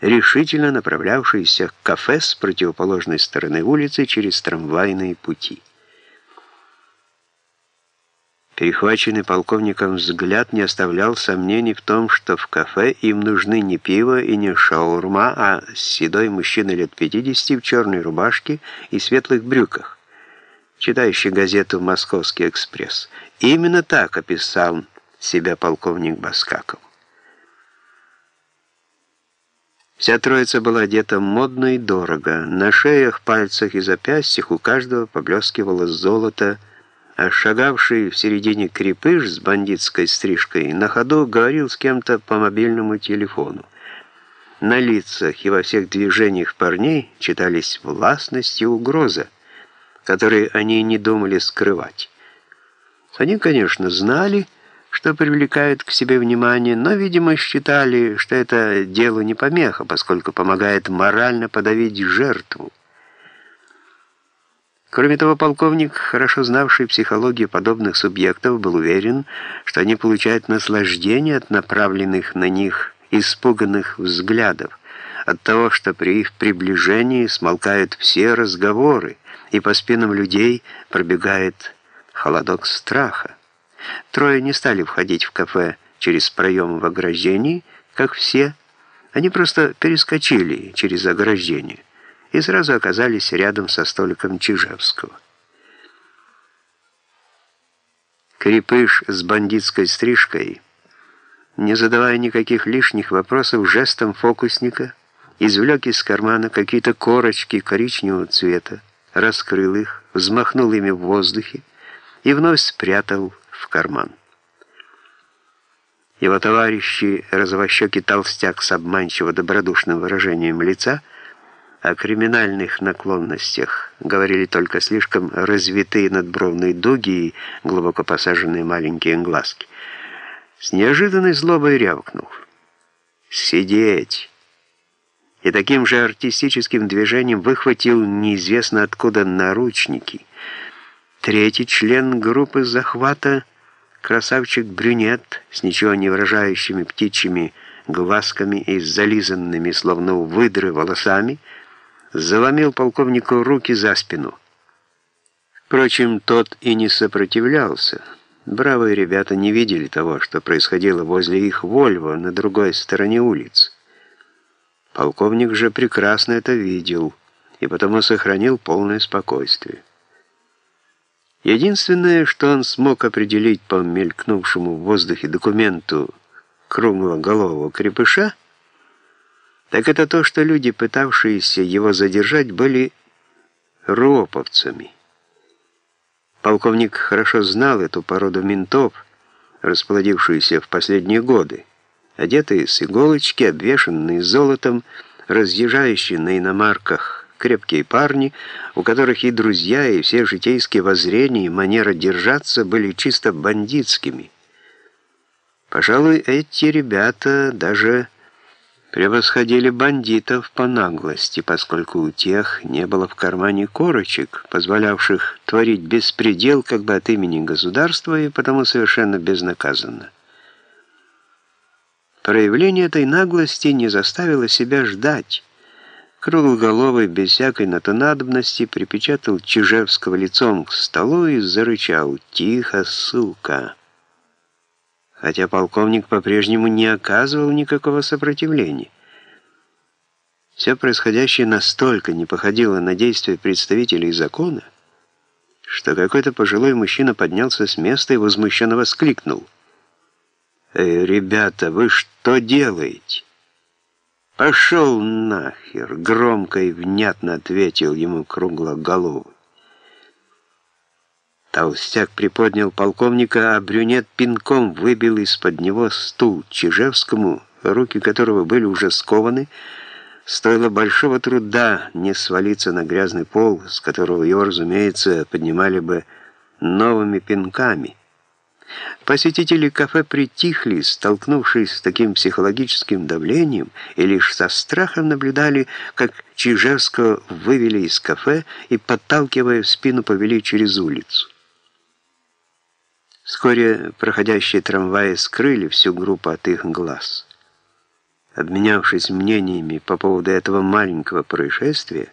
решительно направлявшиеся к кафе с противоположной стороны улицы через трамвайные пути. Перехваченный полковником взгляд не оставлял сомнений в том, что в кафе им нужны не пиво и не шаурма, а седой мужчина лет 50 в черной рубашке и светлых брюках, читающий газету «Московский экспресс». Именно так описал себя полковник Баскаков. Вся троица была одета модно и дорого. На шеях, пальцах и запястьях у каждого поблескивало золото, а шагавший в середине крепыш с бандитской стрижкой на ходу говорил с кем-то по мобильному телефону. На лицах и во всех движениях парней читались властность и угроза, которые они не думали скрывать. Они, конечно, знали, что привлекает к себе внимание, но, видимо, считали, что это дело не помеха, поскольку помогает морально подавить жертву. Кроме того, полковник, хорошо знавший психологию подобных субъектов, был уверен, что они получают наслаждение от направленных на них испуганных взглядов, от того, что при их приближении смолкают все разговоры, и по спинам людей пробегает холодок страха. Трое не стали входить в кафе через проем в ограждении, как все, они просто перескочили через ограждение и сразу оказались рядом со столиком Чижевского. Крепыш с бандитской стрижкой, не задавая никаких лишних вопросов, жестом фокусника извлек из кармана какие-то корочки коричневого цвета, раскрыл их, взмахнул ими в воздухе и вновь спрятал в карман. Его товарищи, розовощекий толстяк с обманчиво добродушным выражением лица, о криминальных наклонностях говорили только слишком развитые надбровные дуги и глубоко посаженные маленькие глазки. С неожиданной злобой рявкнул. «Сидеть!» И таким же артистическим движением выхватил неизвестно откуда наручники. Третий член группы захвата, красавчик-брюнет с ничего не выражающими птичьими глазками и зализанными, словно у выдры, волосами, заломил полковнику руки за спину. Впрочем, тот и не сопротивлялся. Бравые ребята не видели того, что происходило возле их Вольво на другой стороне улицы. Полковник же прекрасно это видел и потому сохранил полное спокойствие. Единственное, что он смог определить по мелькнувшему в воздухе документу круглоголового крепыша, так это то, что люди, пытавшиеся его задержать, были роповцами. Полковник хорошо знал эту породу ментов, расплодившуюся в последние годы, одетые с иголочки, обвешанные золотом, разъезжающие на иномарках крепкие парни, у которых и друзья, и все житейские воззрения, и манера держаться были чисто бандитскими. Пожалуй, эти ребята даже превосходили бандитов по наглости, поскольку у тех не было в кармане корочек, позволявших творить беспредел как бы от имени государства и потому совершенно безнаказанно. Проявление этой наглости не заставило себя ждать. Круглоголовый, без всякой на то надобности, припечатал Чижевского лицом к столу и зарычал «Тихо, сука!» хотя полковник по-прежнему не оказывал никакого сопротивления. Все происходящее настолько не походило на действия представителей закона, что какой-то пожилой мужчина поднялся с места и возмущенно воскликнул. «Эй, ребята, вы что делаете?» «Пошел нахер!» — громко и внятно ответил ему круглоголовый. Толстяк приподнял полковника, а брюнет пинком выбил из-под него стул Чижевскому, руки которого были уже скованы. Стоило большого труда не свалиться на грязный пол, с которого его, разумеется, поднимали бы новыми пинками. Посетители кафе притихли, столкнувшись с таким психологическим давлением, и лишь со страхом наблюдали, как Чижевского вывели из кафе и, подталкивая в спину, повели через улицу. Вскоре проходящие трамваи скрыли всю группу от их глаз. Обменявшись мнениями по поводу этого маленького происшествия,